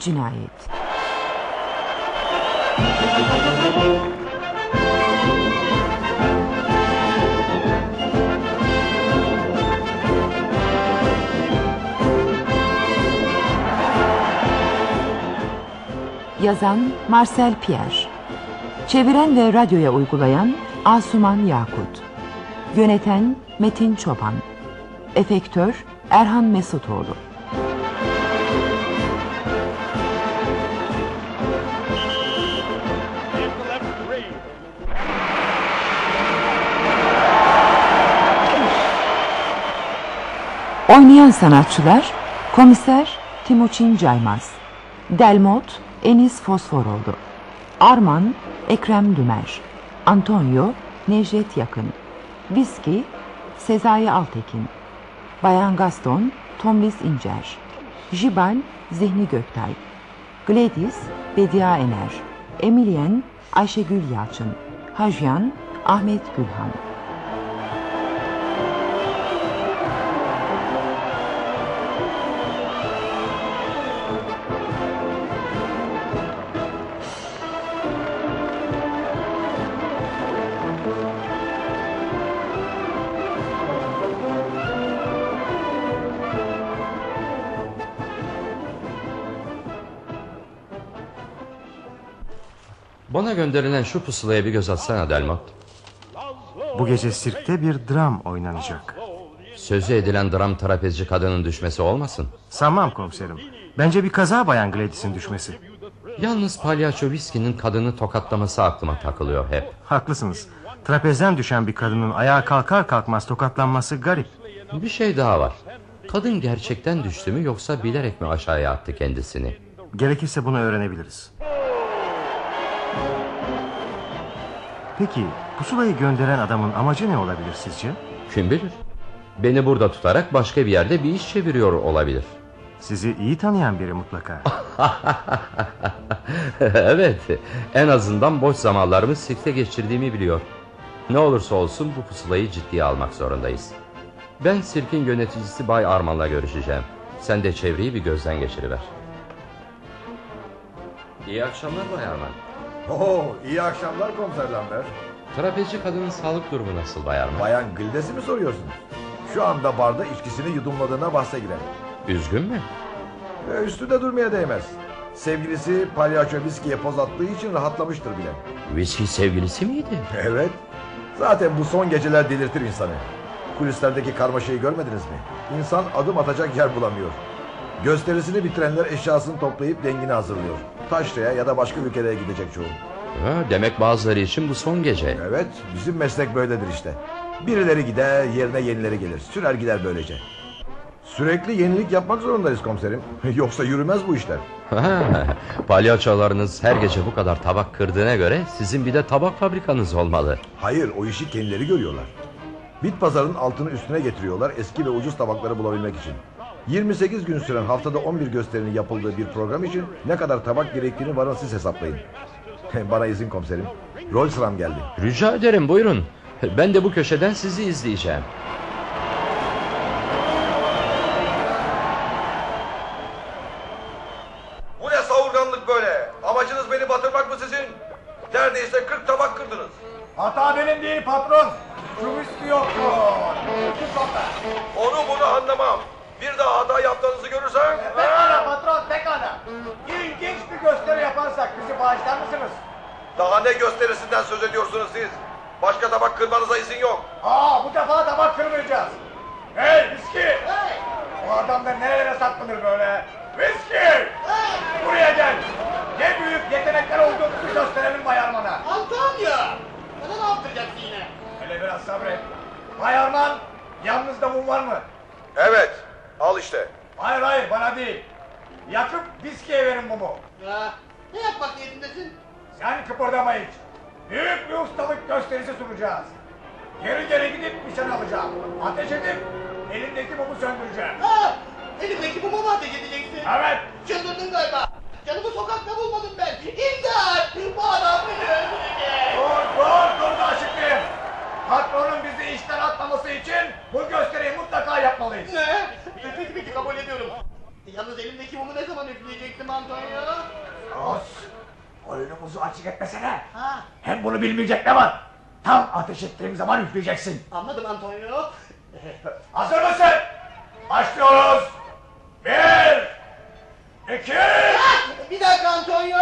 Cinayet. Yazan Marcel Pierre. Çeviren ve radyoya uygulayan Asuman Yakut. Yöneten Metin Çoban. Efektör Erhan Mesutoğlu Oynayan sanatçılar Komiser Timuçin Caymaz Delmot Enis Fosforoğlu Arman Ekrem Dümer Antonio Necdet Yakın Viski Sezai Altekin Bayan Gaston Tomris İncer Jibal Zihni Göktay Gladys Bedia Ener Emilien Ayşegül Yalçın Hajyan Ahmet Gülhan Bana gönderilen şu pusulaya bir göz atsana Delmot. Bu gece sirkte bir dram oynanacak. Sözü edilen dram trapezci kadının düşmesi olmasın? Sanmam komiserim. Bence bir kaza bayan Gladys'in düşmesi. Yalnız palyaço viskinin kadını tokatlaması aklıma takılıyor hep. Haklısınız. Trapezden düşen bir kadının ayağa kalkar kalkmaz tokatlanması garip. Bir şey daha var. Kadın gerçekten düştü mü yoksa bilerek mi aşağıya attı kendisini? Gerekirse bunu öğrenebiliriz. Peki pusulayı gönderen adamın amacı ne olabilir sizce? Kim bilir? Beni burada tutarak başka bir yerde bir iş çeviriyor olabilir. Sizi iyi tanıyan biri mutlaka. evet, en azından boş zamanlarımı sirkte geçirdiğimi biliyor. Ne olursa olsun bu pusulayı ciddiye almak zorundayız. Ben sirkin yöneticisi Bay Arman'la görüşeceğim. Sen de çevreyi bir gözden geçiriver. İyi akşamlar Bay Arman. Oo, iyi akşamlar komiser Lambert. Trapezci kadının sağlık durumu nasıl Bay Arman? Bayan Gildes'i mi soruyorsunuz? Şu anda barda içkisini yudumladığına bahse girer. Üzgün mü? Ve üstünde durmaya değmez. Sevgilisi palyaço viskiye poz attığı için rahatlamıştır bile. Viski sevgilisi miydi? Evet. Zaten bu son geceler delirtir insanı. Kulislerdeki karmaşayı görmediniz mi? İnsan adım atacak yer bulamıyor. Gösterisini bitirenler eşyasını toplayıp dengini hazırlıyor. Taşra'ya ya da başka ülkelere gidecek çoğu. Ha, demek bazıları için bu son gece. Evet, bizim meslek böyledir işte. Birileri gider, yerine yenileri gelir. Sürer gider böylece. Sürekli yenilik yapmak zorundayız komiserim. Yoksa yürümez bu işler. Ha, Palyaçolarınız her gece bu kadar tabak kırdığına göre sizin bir de tabak fabrikanız olmalı. Hayır, o işi kendileri görüyorlar. Bit pazarın altını üstüne getiriyorlar eski ve ucuz tabakları bulabilmek için. 28 gün süren haftada 11 gösterinin yapıldığı bir program için ne kadar tabak gerektiğini varın siz hesaplayın. Bana izin komiserim. Rol sıram geldi. Rica ederim buyurun. Ben de bu köşeden sizi izleyeceğim. Bu ne savurganlık böyle? Amacınız beni batırmak mı sizin? Neredeyse 40 tabak kırdınız. Hata benim değil patron. Daha ne gösterisinden söz ediyorsunuz siz? Başka tabak kırmanıza izin yok. Aa bu defa tabak kırmayacağız. Hey viski. Hey. O adam da nerelere saklanır böyle? Viski. Hey. Buraya gel. Ne büyük yetenekler olduğumuzu gösterelim Bay Arman'a. Antalya! Bana ne yaptıracaksın yine? Hele biraz sabret. Bay Arman yalnızda mum var mı? Evet, al işte. Hayır hayır bana değil. Yakıp viskiye verin mumu. Ya, ne yapmak niyetindesin? Sen kıpırdama hiç. Büyük bir ustalık gösterisi sunacağız. Geri geri gidip nişan alacağım. Ateş edip elindeki mumu söndüreceğim. Ha, elimdeki mumu mu ateş edeceksin? Evet. Çıldırdın galiba. Canımı sokakta bulmadım ben. İmdat! Bu adam beni öldürecek. Dur dur dur da aşıklayayım. Patronun bizi işten atmaması için bu gösteriyi mutlaka yapmalıyız. Ne? Peki peki kabul ediyorum. Yalnız elimdeki mumu ne zaman üfleyecektim Antonio? Os, oyunumuzu açık etmesene. Ha, Hem bunu bilmeyecek ne var? Tam ateş ettiğim zaman üfleyeceksin. anladım Antonio. Hazır mısın? Başlıyoruz. Bir, iki, Ah, bir dakika Antonio.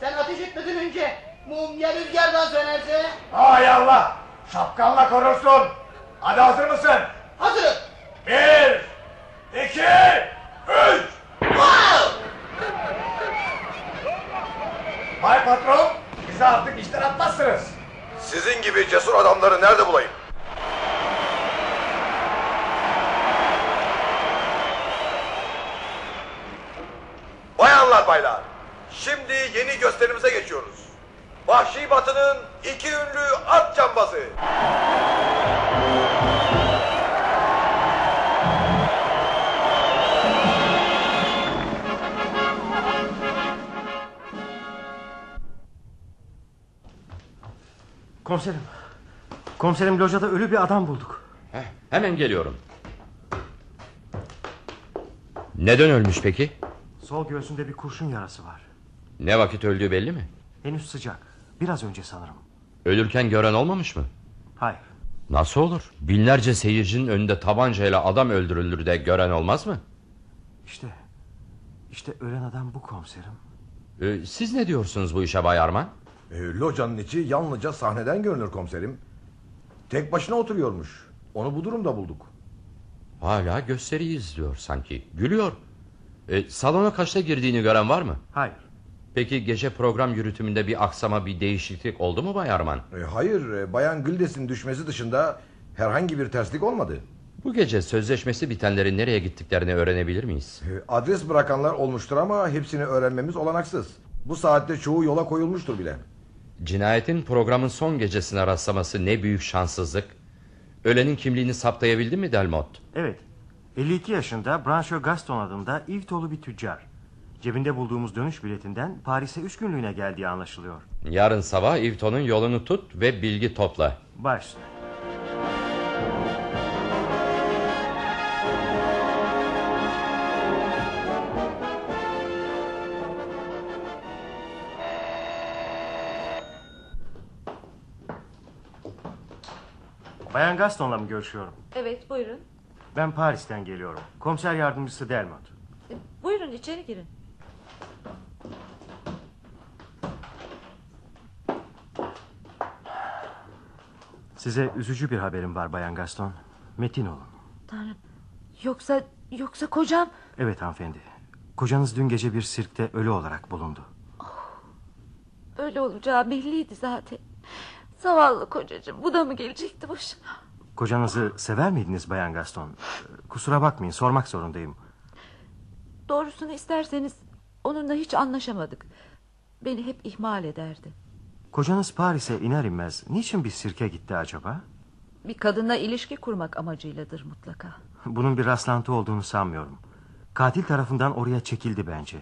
Sen ateş etmeden önce mum ya rüzgardan sönerse? hay Allah. Şapkanla korursun. Hadi hazır mısın? Hazırım. Bir, iki, üç. Wow! Bay patron, bize artık işten atmazsınız. Sizin gibi cesur adamları nerede bulayım? Bayanlar baylar, şimdi yeni gösterimize geçiyoruz. Vahşi Batı'nın iki ünlü at cambazı. Komiserim. Komiserim locada ölü bir adam bulduk. Heh, hemen geliyorum. Neden ölmüş peki? Sol göğsünde bir kurşun yarası var. Ne vakit öldüğü belli mi? Henüz sıcak. Biraz önce sanırım. Ölürken gören olmamış mı? Hayır. Nasıl olur? Binlerce seyircinin önünde tabancayla adam öldürülür de gören olmaz mı? İşte. İşte ölen adam bu komiserim. Ee, siz ne diyorsunuz bu işe Bay Arman? E, locanın içi yalnızca sahneden görünür komiserim. Tek başına oturuyormuş. Onu bu durumda bulduk. Hala gösteriyi izliyor sanki. Gülüyor. Ee, salona kaçta girdiğini gören var mı? Hayır. Peki gece program yürütümünde bir aksama bir değişiklik oldu mu Bay Arman? E, hayır, e, Bayan Gildes'in düşmesi dışında herhangi bir terslik olmadı. Bu gece sözleşmesi bitenlerin nereye gittiklerini öğrenebilir miyiz? E, adres bırakanlar olmuştur ama hepsini öğrenmemiz olanaksız. Bu saatte çoğu yola koyulmuştur bile. Cinayetin programın son gecesine rastlaması ne büyük şanssızlık. Ölenin kimliğini saptayabildin mi Delmot? Evet. 52 yaşında Brancho Gaston adında İvtolu bir tüccar. Cebinde bulduğumuz dönüş biletinden Paris'e üç günlüğüne geldiği anlaşılıyor. Yarın sabah Ivton'un yolunu tut ve bilgi topla. Baş. Bayan Gaston'la mı görüşüyorum? Evet buyurun. Ben Paris'ten geliyorum. Komiser yardımcısı Delmot. E, Buyurun içeri girin. Size üzücü bir haberim var Bayan Gaston. Metin olun. Tanrım. Yoksa yoksa kocam Evet hanımefendi. Kocanız dün gece bir sirkte ölü olarak bulundu. öyle olacağı belliydi zaten. Zavallı kocacığım bu da mı gelecekti başına? Kocanızı sever miydiniz Bayan Gaston? Kusura bakmayın sormak zorundayım. Doğrusunu isterseniz onunla hiç anlaşamadık. Beni hep ihmal ederdi. Kocanız Paris'e iner inmez niçin bir sirke gitti acaba? Bir kadınla ilişki kurmak amacıyladır mutlaka. Bunun bir rastlantı olduğunu sanmıyorum. Katil tarafından oraya çekildi bence.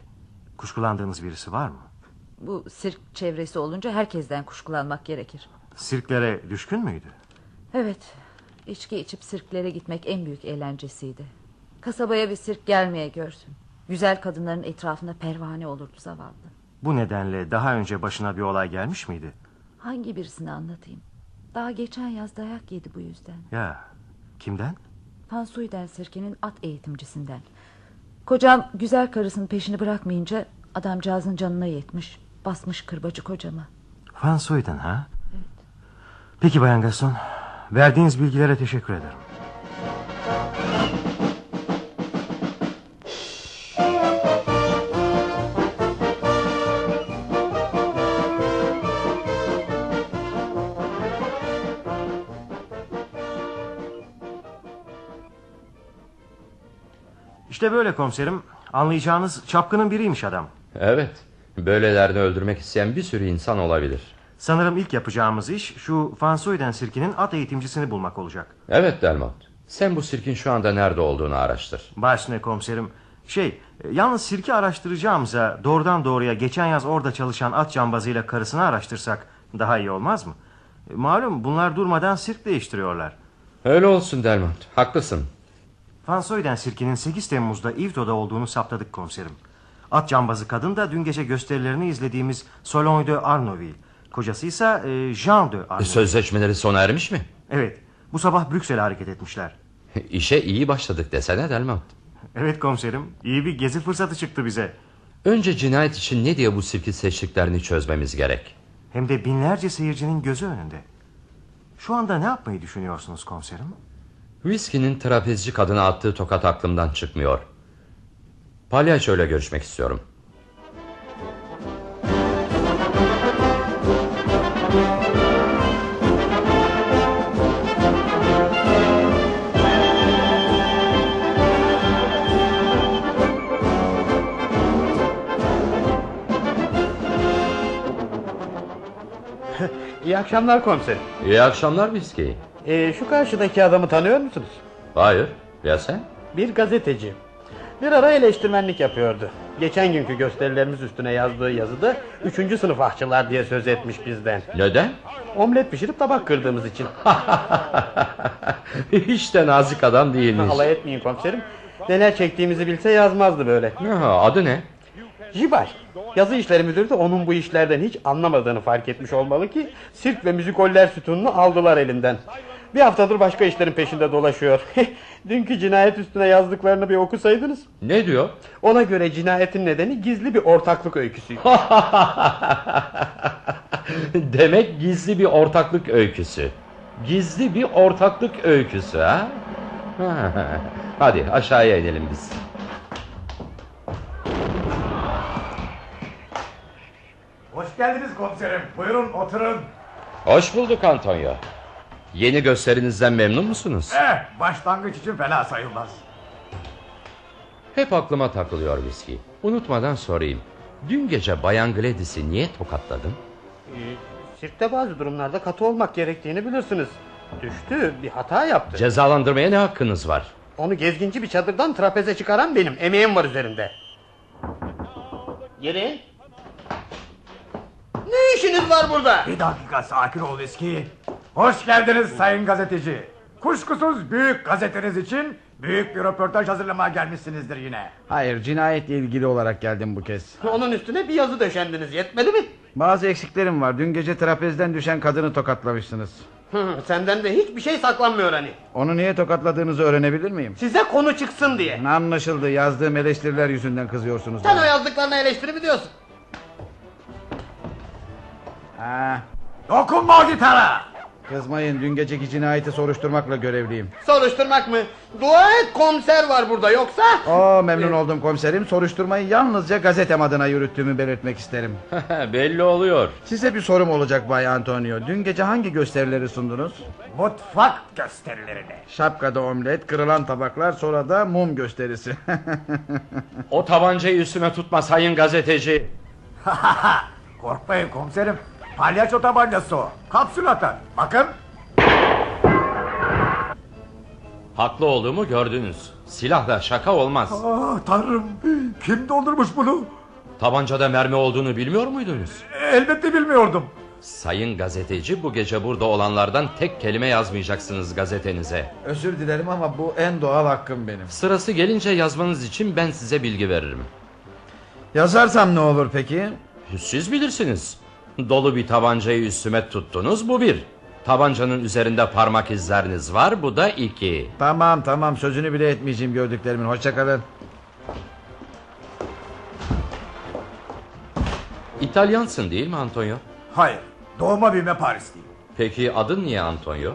Kuşkulandığınız birisi var mı? Bu sirk çevresi olunca herkesten kuşkulanmak gerekir. Sirklere düşkün müydü? Evet, içki içip sirklere gitmek en büyük eğlencesiydi. Kasabaya bir sirk gelmeye görsün. Güzel kadınların etrafında pervane olurdu zavallı. Bu nedenle daha önce başına bir olay gelmiş miydi? Hangi birisini anlatayım? Daha geçen yaz dayak yedi bu yüzden. Ya kimden? Fansuiden sirkenin at eğitimcisinden. Kocam güzel karısının peşini bırakmayınca adamcağızın canına yetmiş. Basmış kırbacı kocama. Van Soyden ha? Peki Bayan Gaston. Verdiğiniz bilgilere teşekkür ederim. İşte böyle komiserim. Anlayacağınız çapkının biriymiş adam. Evet. Böylelerini öldürmek isteyen bir sürü insan olabilir. Sanırım ilk yapacağımız iş şu Fansoyden sirkinin at eğitimcisini bulmak olacak. Evet Delmot. Sen bu sirkin şu anda nerede olduğunu araştır. Başne komiserim. Şey, e, yalnız sirki araştıracağımıza doğrudan doğruya geçen yaz orada çalışan at cambazıyla karısını araştırsak daha iyi olmaz mı? E, Malum bunlar durmadan sirk değiştiriyorlar. Öyle olsun Delmont. Haklısın. Fansoy'den sirkinin 8 Temmuz'da Ivdo'da olduğunu saptadık komiserim. At cambazı kadın da dün gece gösterilerini izlediğimiz Solon de Arnoville. Kocası ise e, Jean de Arnoville. Sözleşmeleri sona ermiş mi? Evet. Bu sabah Brüksel'e hareket etmişler. İşe iyi başladık desene Delmont. Evet komiserim. iyi bir gezi fırsatı çıktı bize. Önce cinayet için ne diye bu sirki seçtiklerini çözmemiz gerek. Hem de binlerce seyircinin gözü önünde. Şu anda ne yapmayı düşünüyorsunuz komiserim? Whiskey'nin trapezci kadına attığı tokat aklımdan çıkmıyor. Palyaçoyla görüşmek istiyorum. Akşamlar komiserim. İyi akşamlar Whiskey. Ee, şu karşıdaki adamı tanıyor musunuz? Hayır. Ya sen? Bir gazeteci. Bir ara eleştirmenlik yapıyordu. Geçen günkü gösterilerimiz üstüne yazdığı yazıda üçüncü sınıf ahçılar diye söz etmiş bizden. Neden? Omlet pişirip tabak kırdığımız için. Hiç de nazik adam değilmiş. Alay etmeyin komiserim. Neler çektiğimizi bilse yazmazdı böyle. Ha, adı ne? Jibal. Yazı işleri müdürü de onun bu işlerden hiç anlamadığını fark etmiş olmalı ki sirk ve müzikoller sütununu aldılar elinden. Bir haftadır başka işlerin peşinde dolaşıyor. Dünkü cinayet üstüne yazdıklarını bir okusaydınız. Ne diyor? Ona göre cinayetin nedeni gizli bir ortaklık öyküsü. Demek gizli bir ortaklık öyküsü. Gizli bir ortaklık öyküsü ha? Hadi aşağıya inelim biz. Hoş geldiniz komiserim. Buyurun oturun. Hoş bulduk Antonio. Yeni gösterinizden memnun musunuz? Eh, başlangıç için fena sayılmaz. Hep aklıma takılıyor viski. Unutmadan sorayım. Dün gece Bayan Gladys'i niye tokatladın? Ee, sirkte bazı durumlarda katı olmak gerektiğini bilirsiniz. Düştü, bir hata yaptı. Cezalandırmaya ne hakkınız var? Onu gezginci bir çadırdan trapeze çıkaran benim. Emeğim var üzerinde. Gelin. Ne işiniz var burada? Bir dakika sakin ol eski. Hoş geldiniz sayın gazeteci. Kuşkusuz büyük gazeteniz için büyük bir röportaj hazırlamaya gelmişsinizdir yine. Hayır cinayetle ilgili olarak geldim bu kez. Onun üstüne bir yazı döşendiniz. Yetmedi mi? Bazı eksiklerim var. Dün gece trapezden düşen kadını tokatlamışsınız. Hı, Senden de hiçbir şey saklanmıyor hani. Onu niye tokatladığınızı öğrenebilir miyim? Size konu çıksın diye. Anlaşıldı. Yazdığım eleştiriler yüzünden kızıyorsunuz. Sen o bana. yazdıklarına eleştiri mi diyorsun? Ha, Dokunma o gitara. kızmayın. Dün geceki cinayeti soruşturmakla görevliyim. Soruşturmak mı? Dua et komiser var burada yoksa... Oo memnun oldum komiserim. Soruşturmayı yalnızca gazetem adına yürüttüğümü belirtmek isterim. Belli oluyor. Size bir sorum olacak Bay Antonio. Dün gece hangi gösterileri sundunuz? Mutfak gösterilerini. Şapkada omlet, kırılan tabaklar, sonra da mum gösterisi. O tabancayı üstüme tutma sayın gazeteci. Korkmayın komiserim. Palyaço tabancası o. Kapsül atar. Bakın. Haklı olduğumu gördünüz. Silahla şaka olmaz. Ah tanrım. Kim doldurmuş bunu? Tabancada mermi olduğunu bilmiyor muydunuz? Elbette bilmiyordum. Sayın gazeteci bu gece burada olanlardan tek kelime yazmayacaksınız gazetenize. Özür dilerim ama bu en doğal hakkım benim. Sırası gelince yazmanız için ben size bilgi veririm. Yazarsam ne olur peki? Siz bilirsiniz. Dolu bir tabancayı üstüme tuttunuz bu bir. Tabancanın üzerinde parmak izleriniz var bu da iki. Tamam tamam sözünü bile etmeyeceğim gördüklerimin. Hoşçakalın. İtalyansın değil mi Antonio? Hayır. Doğma büyüme Parisliyim. Peki adın niye Antonio?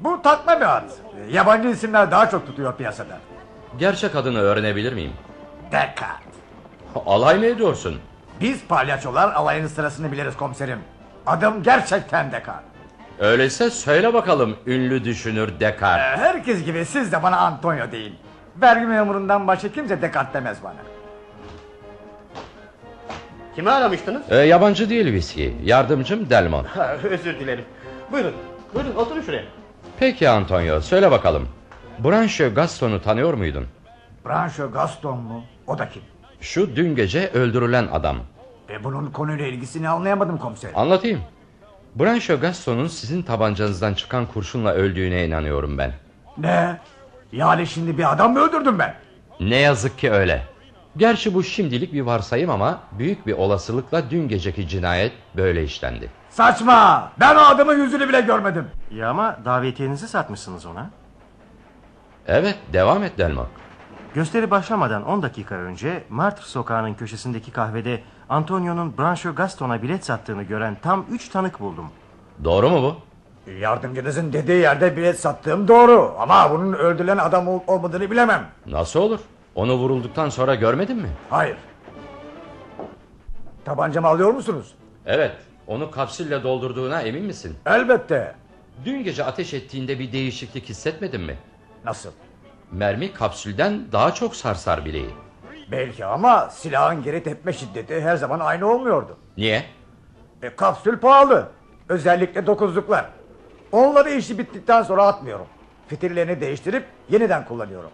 Bu takma bir ad. Yabancı isimler daha çok tutuyor piyasada. Gerçek adını öğrenebilir miyim? Descartes. Alay mı ediyorsun? Biz palyaçolar alayının sırasını biliriz komiserim. Adım gerçekten Descartes. Öyleyse söyle bakalım ünlü düşünür Ee, Descartes. Herkes gibi siz de bana Antonio deyin. Vergi memurundan başka kimse Descartes demez bana. Kimi aramıştınız? Ee, yabancı değil viski. Yardımcım Delmon. Ha, özür dilerim. Buyurun. Buyurun oturun şuraya. Peki Antonio söyle bakalım. Brancho Gaston'u tanıyor muydun? Brancho Gaston mu? O da kim? Şu dün gece öldürülen adam. E bunun konuyla ilgisini anlayamadım komiserim. Anlatayım. Brancho Gaston'un sizin tabancanızdan çıkan kurşunla öldüğüne inanıyorum ben. Ne? Yani şimdi bir adam mı öldürdüm ben? Ne yazık ki öyle. Gerçi bu şimdilik bir varsayım ama büyük bir olasılıkla dün geceki cinayet böyle işlendi. Saçma! Ben o adamın yüzünü bile görmedim. Ya ama davetiyenizi satmışsınız ona. Evet devam et Delmok. Gösteri başlamadan 10 dakika önce Martyr sokağının köşesindeki kahvede Antonio'nun Brancho Gaston'a bilet sattığını gören tam 3 tanık buldum. Doğru mu bu? Yardımcınızın dediği yerde bilet sattığım doğru. Ama bunun öldürülen adam ol- olmadığını bilemem. Nasıl olur? Onu vurulduktan sonra görmedin mi? Hayır. Tabancamı alıyor musunuz? Evet. Onu kapsülle doldurduğuna emin misin? Elbette. Dün gece ateş ettiğinde bir değişiklik hissetmedin mi? Nasıl? Mermi kapsülden daha çok sarsar bileği. Belki ama silahın geri tepme şiddeti her zaman aynı olmuyordu. Niye? E, kapsül pahalı. Özellikle dokuzluklar. Onları işi bittikten sonra atmıyorum. Fitillerini değiştirip yeniden kullanıyorum.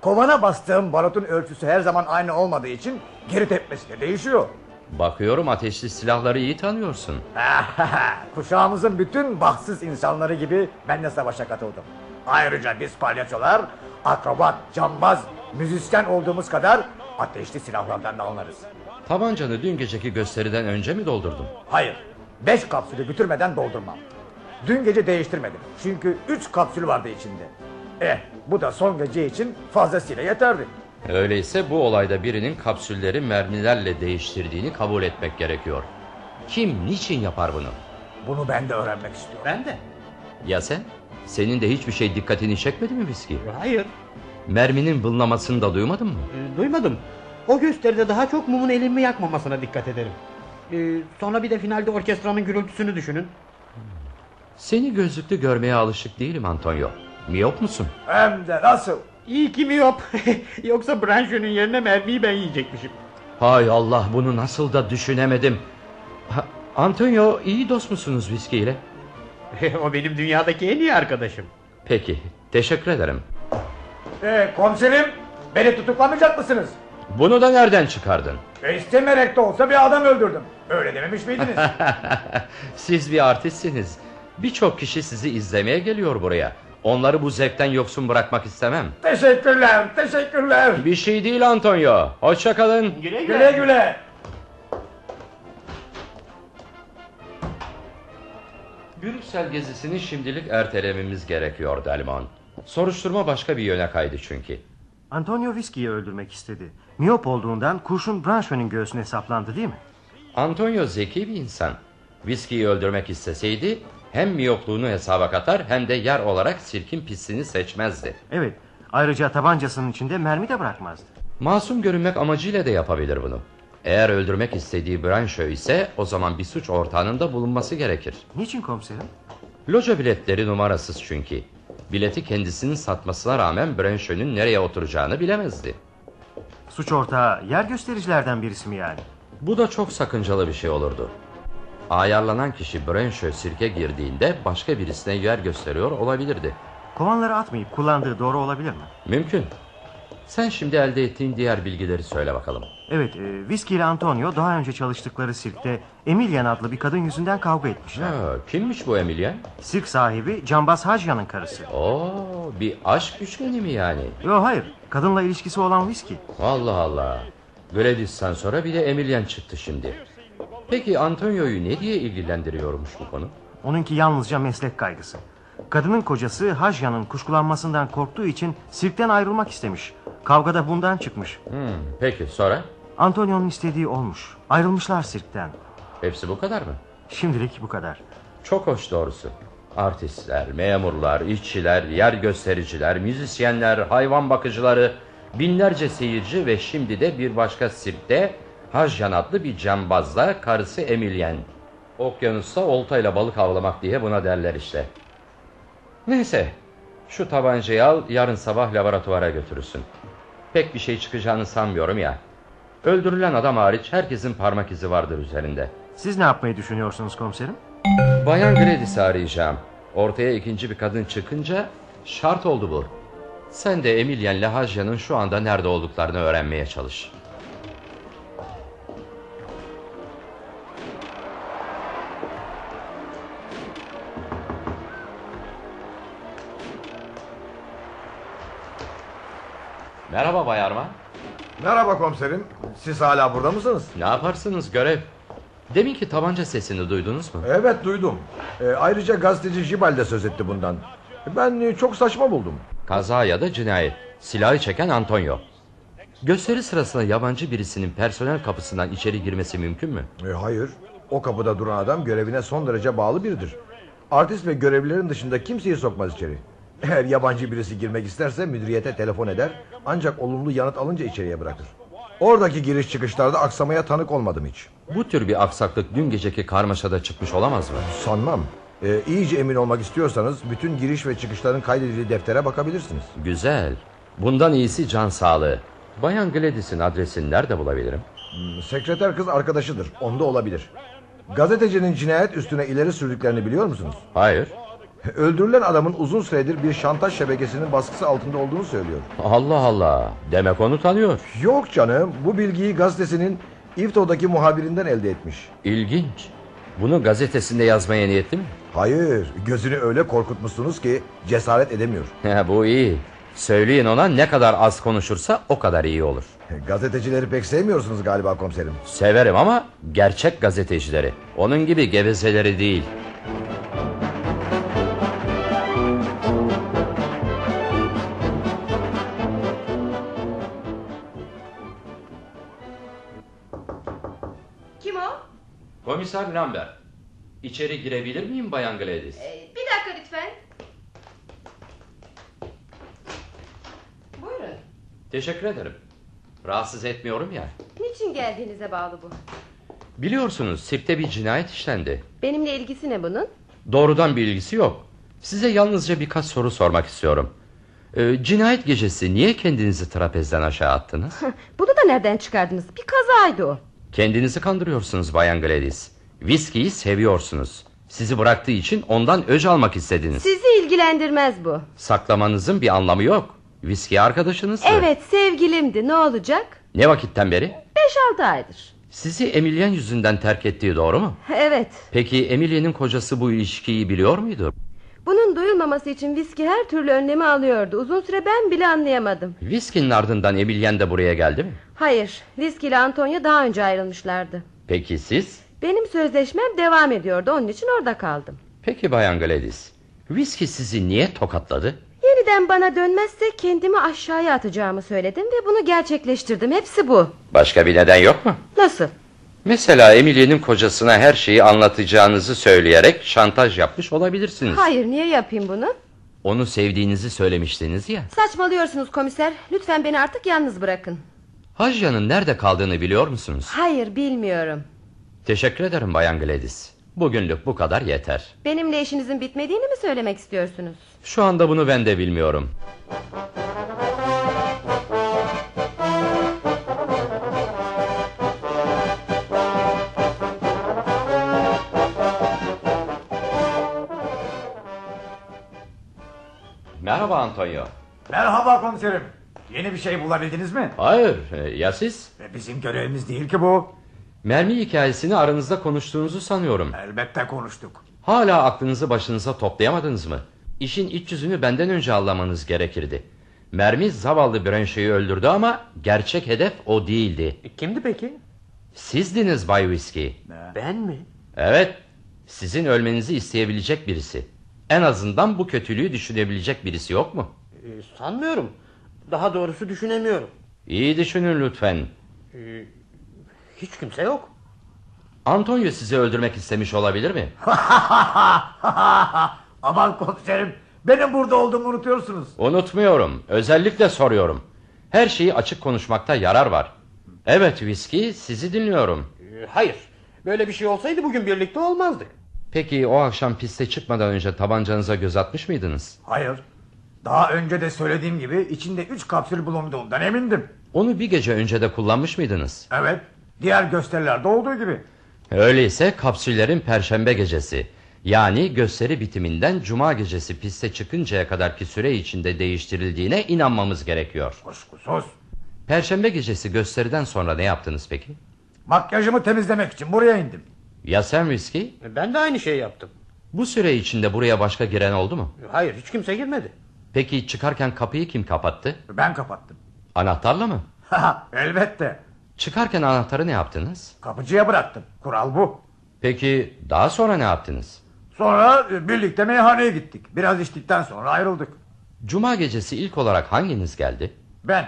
Kovana bastığım barutun ölçüsü her zaman aynı olmadığı için geri tepmesi de değişiyor. Bakıyorum ateşli silahları iyi tanıyorsun. Kuşağımızın bütün bahtsız insanları gibi ben de savaşa katıldım. Ayrıca biz palyaçolar, akrobat, cambaz, müzisyen olduğumuz kadar ateşli silahlardan da anlarız. Tabancanı dün geceki gösteriden önce mi doldurdun? Hayır, beş kapsülü bitirmeden doldurmam. Dün gece değiştirmedim. Çünkü üç kapsül vardı içinde. Eh, bu da son gece için fazlasıyla yeterdi. Öyleyse bu olayda birinin kapsülleri mermilerle değiştirdiğini kabul etmek gerekiyor. Kim, niçin yapar bunu? Bunu ben de öğrenmek istiyorum. Ben de. Ya sen? Senin de hiçbir şey dikkatini çekmedi mi viski? Hayır. Merminin vınlamasını da duymadın mı? e, duymadım. O gösteride daha çok mumun elimi yakmamasına dikkat ederim. E, sonra bir de finalde orkestranın gürültüsünü düşünün. Seni gözlüklü görmeye alışık değilim Antonio. Miyop musun? Hem de nasıl? İyi ki mi yok. Yoksa Brancho'nun yerine mermiyi ben yiyecekmişim. Hay Allah bunu nasıl da düşünemedim. Ha, Antonio iyi dost musunuz viskiyle? o benim dünyadaki en iyi arkadaşım. Peki teşekkür ederim. Ee, komiserim, beni tutuklamayacak mısınız? Bunu da nereden çıkardın? E, istemeyerek de olsa bir adam öldürdüm. Öyle dememiş miydiniz? Siz bir artistsiniz. Birçok kişi sizi izlemeye geliyor buraya. Onları bu zevkten yoksun bırakmak istemem. teşekkürler, teşekkürler. Bir şey değil Antonio. Hoşça kalın. Güle Güle güle. Brüksel gezisini şimdilik ertelememiz gerekiyor Delmon. Soruşturma başka bir yöne kaydı çünkü. Antonio Viski'yi öldürmek istedi. Miyop olduğundan kurşun Brancho'nun göğsüne saplandı değil mi? Antonio zeki bir insan. Viskiyi öldürmek isteseydi hem miyopluğunu hesaba katar hem de yer olarak sirkin pisliğini seçmezdi. Evet. Ayrıca tabancasının içinde mermi de bırakmazdı. Masum görünmek amacıyla da yapabilir bunu. Eğer öldürmek istediği Brancho ise o zaman bir suç ortağının bulunması gerekir. Niçin komiserim? Loca biletleri numarasız çünkü. Bileti kendisinin satmasına rağmen Brancho'nun nereye oturacağını bilemezdi. Suç ortağı yer göstericilerden birisi mi yani? Bu da çok sakıncalı bir şey olurdu. Ayarlanan kişi Brancho sirke girdiğinde başka birisine yer gösteriyor olabilirdi. Kovanları atmayıp kullandığı doğru olabilir mi? Mümkün. Sen şimdi elde ettiğin diğer bilgileri söyle bakalım. Evet, e, Viski ile Antonio daha önce çalıştıkları sirkte Emilian adlı bir kadın yüzünden kavga etmişler. Ha, kimmiş bu Emilia? Sirk sahibi Cambaz Hacı'nın karısı. Oo, bir aşk üçgeni mi yani? Yok hayır, kadınla ilişkisi olan Viski. Allah Allah. Gladys'ten sonra bir de Emilian çıktı şimdi. Peki Antonio'yu ne diye ilgilendiriyormuş bu konu? Onunki yalnızca meslek kaygısı. Kadının kocası Hajya'nın kuşkulanmasından korktuğu için sirkten ayrılmak istemiş. Kavga da bundan çıkmış. Hmm, peki sonra? Antonio'nun istediği olmuş. Ayrılmışlar sirkten. Hepsi bu kadar mı? Şimdilik bu kadar. Çok hoş doğrusu. Artistler, memurlar, işçiler, yer göstericiler, müzisyenler, hayvan bakıcıları, binlerce seyirci ve şimdi de bir başka sirkte Hajyan adlı bir cambazla karısı Emilien. Okyanusta oltayla balık avlamak diye buna derler işte. Neyse, şu tabancayı al yarın sabah laboratuvara götürürsün. Pek bir şey çıkacağını sanmıyorum ya. Öldürülen adam hariç herkesin parmak izi vardır üzerinde. Siz ne yapmayı düşünüyorsunuz komiserim? Bayan Gladys'i arayacağım. Ortaya ikinci bir kadın çıkınca şart oldu bu. Sen de Emilian Lahajya'nın şu anda nerede olduklarını öğrenmeye çalış. Merhaba Bay Arman. Merhaba komiserim. Siz hala burada mısınız? Ne yaparsınız görev? Deminki tabanca sesini duydunuz mu? Evet duydum. Ee, ayrıca gazeteci Jibal de söz etti bundan. Ben e, çok saçma buldum. Kaza ya da cinayet. Silahı çeken Antonio. Gösteri sırasında yabancı birisinin personel kapısından içeri girmesi mümkün mü? E, hayır. O kapıda duran adam görevine son derece bağlı biridir. Artist ve görevlilerin dışında kimseyi sokmaz içeri. Eğer yabancı birisi girmek isterse müdüriyete telefon eder ancak olumlu yanıt alınca içeriye bırakır. Oradaki giriş çıkışlarda aksamaya tanık olmadım hiç. Bu tür bir aksaklık dün geceki karmaşada çıkmış olamaz mı? Sanmam. Ee, iyice emin olmak istiyorsanız bütün giriş ve çıkışların kaydedildiği deftere bakabilirsiniz. Güzel. Bundan iyisi can sağlığı. Bayan Gladys'in adresini nerede bulabilirim? Hmm, Sekreter kız arkadaşıdır. Onda olabilir. Gazetecinin cinayet üstüne ileri sürdüklerini biliyor musunuz? Hayır. Öldürülen adamın uzun süredir bir şantaj şebekesinin baskısı altında olduğunu söylüyor. Allah Allah. Demek onu tanıyor. Yok canım. Bu bilgiyi gazetesinin İFTO'daki muhabirinden elde etmiş. İlginç. Bunu gazetesinde yazmaya niyetli mi? Hayır. Gözünü öyle korkutmuşsunuz ki cesaret edemiyor. Bu iyi. Söyleyin ona ne kadar az konuşursa o kadar iyi olur. Gazetecileri pek sevmiyorsunuz galiba komiserim. Severim ama gerçek gazetecileri. Onun gibi gevezeleri değil. Komiser Lambert. İçeri girebilir miyim Bayan Gladys? Ee, bir dakika lütfen. Buyurun. Teşekkür ederim. Rahatsız etmiyorum ya. Niçin geldiğinize bağlı bu. Biliyorsunuz sirkte bir cinayet işlendi. Benimle ilgisi ne bunun? Doğrudan bir ilgisi yok. Size yalnızca birkaç soru sormak istiyorum. Ee, cinayet gecesi niye kendinizi trapezden aşağı attınız? Bunu da nereden çıkardınız? Bir kazaydı o. Kendinizi kandırıyorsunuz Bayan Gladys. Viskiyi seviyorsunuz. Sizi bıraktığı için ondan öc almak istediniz. Sizi ilgilendirmez bu. Saklamanızın bir anlamı yok. Viski arkadaşınızdı. Evet sevgilimdi ne olacak? Ne vakitten beri? 5-6 aydır. Sizi Emilien yüzünden terk ettiği doğru mu? Evet. Peki Emilien'in kocası bu ilişkiyi biliyor muydu? Bunun duyulmaması için viski her türlü önlemi alıyordu. Uzun süre ben bile anlayamadım. Viskinin ardından Emilien de buraya geldi mi? Hayır. Viski ile Antonya daha önce ayrılmışlardı. Peki siz? Benim sözleşmem devam ediyordu. Onun için orada kaldım. Peki Bayan Gladys. Viski sizi niye tokatladı? Yeniden bana dönmezse kendimi aşağıya atacağımı söyledim ve bunu gerçekleştirdim. Hepsi bu. Başka bir neden yok mu? Nasıl? Mesela Emily'nin kocasına her şeyi anlatacağınızı söyleyerek şantaj yapmış olabilirsiniz. Hayır niye yapayım bunu? Onu sevdiğinizi söylemiştiniz ya. Saçmalıyorsunuz komiser. Lütfen beni artık yalnız bırakın. Hajya'nın nerede kaldığını biliyor musunuz? Hayır bilmiyorum. Teşekkür ederim Bayan Gladys. Bugünlük bu kadar yeter. Benimle işinizin bitmediğini mi söylemek istiyorsunuz? Şu anda bunu ben de bilmiyorum. Merhaba Antonio. Merhaba komiserim. Yeni bir şey bulabildiniz mi? Hayır, e, ya siz? E, Bizim görevimiz değil ki bu. Mermi hikayesini aranızda konuştuğunuzu sanıyorum. Elbette konuştuk. Hala aklınızı başınıza toplayamadınız mı? İşin iç yüzünü benden önce anlamanız gerekirdi. Mermi zavallı Branche'yi öldürdü ama gerçek hedef o değildi. E, Kimdi peki? Sizdiniz Bay Whiskey. Ben mi? Evet, sizin ölmenizi isteyebilecek birisi. En azından bu kötülüğü düşünebilecek birisi yok mu? E, sanmıyorum. Daha doğrusu düşünemiyorum. İyi düşünün lütfen. E, hiç kimse yok. Antonio sizi öldürmek istemiş olabilir mi? Aman komiserim. Benim burada olduğumu unutuyorsunuz. Unutmuyorum. Özellikle soruyorum. Her şeyi açık konuşmakta yarar var. Evet Whiskey, sizi dinliyorum. E, hayır. Böyle bir şey olsaydı bugün birlikte olmazdık. Peki o akşam piste çıkmadan önce tabancanıza göz atmış mıydınız? Hayır. Daha önce de söylediğim gibi içinde üç kapsül bulunduğundan emindim. Onu bir gece önce de kullanmış mıydınız? Evet. Diğer gösterilerde olduğu gibi. Öyleyse kapsüllerin perşembe gecesi yani gösteri bitiminden cuma gecesi piste çıkıncaya kadarki süre içinde değiştirildiğine inanmamız gerekiyor. Kuşkusuz. Perşembe gecesi gösteriden sonra ne yaptınız peki? Makyajımı temizlemek için buraya indim. Ya sen Whiskey? Ben de aynı şeyi yaptım. Bu süre içinde buraya başka giren oldu mu? Hayır hiç kimse girmedi. Peki çıkarken kapıyı kim kapattı? Ben kapattım. Anahtarla mı? Elbette. Çıkarken anahtarı ne yaptınız? Kapıcıya bıraktım. Kural bu. Peki daha sonra ne yaptınız? Sonra e, birlikte meyhaneye gittik. Biraz içtikten sonra ayrıldık. Cuma gecesi ilk olarak hanginiz geldi? Ben.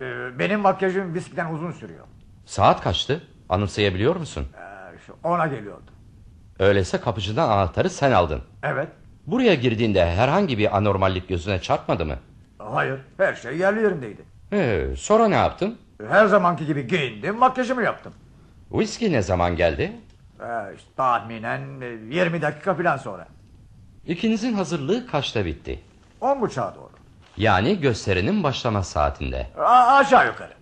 e, benim makyajım viskiden uzun sürüyor. Saat kaçtı? Anımsayabiliyor musun? E, şu ona geliyordu. Öyleyse kapıcıdan anahtarı sen aldın. Evet. Buraya girdiğinde herhangi bir anormallik gözüne çarpmadı mı? Hayır. Her şey yerli yerindeydi. Ee, sonra ne yaptın? Her zamanki gibi giyindim. Makyajımı yaptım. Whisky ne zaman geldi? E, işte tahminen e, 20 dakika falan sonra. İkinizin hazırlığı kaçta bitti? On buçuğa doğru. Yani gösterinin başlama saatinde. A- aşağı yukarı.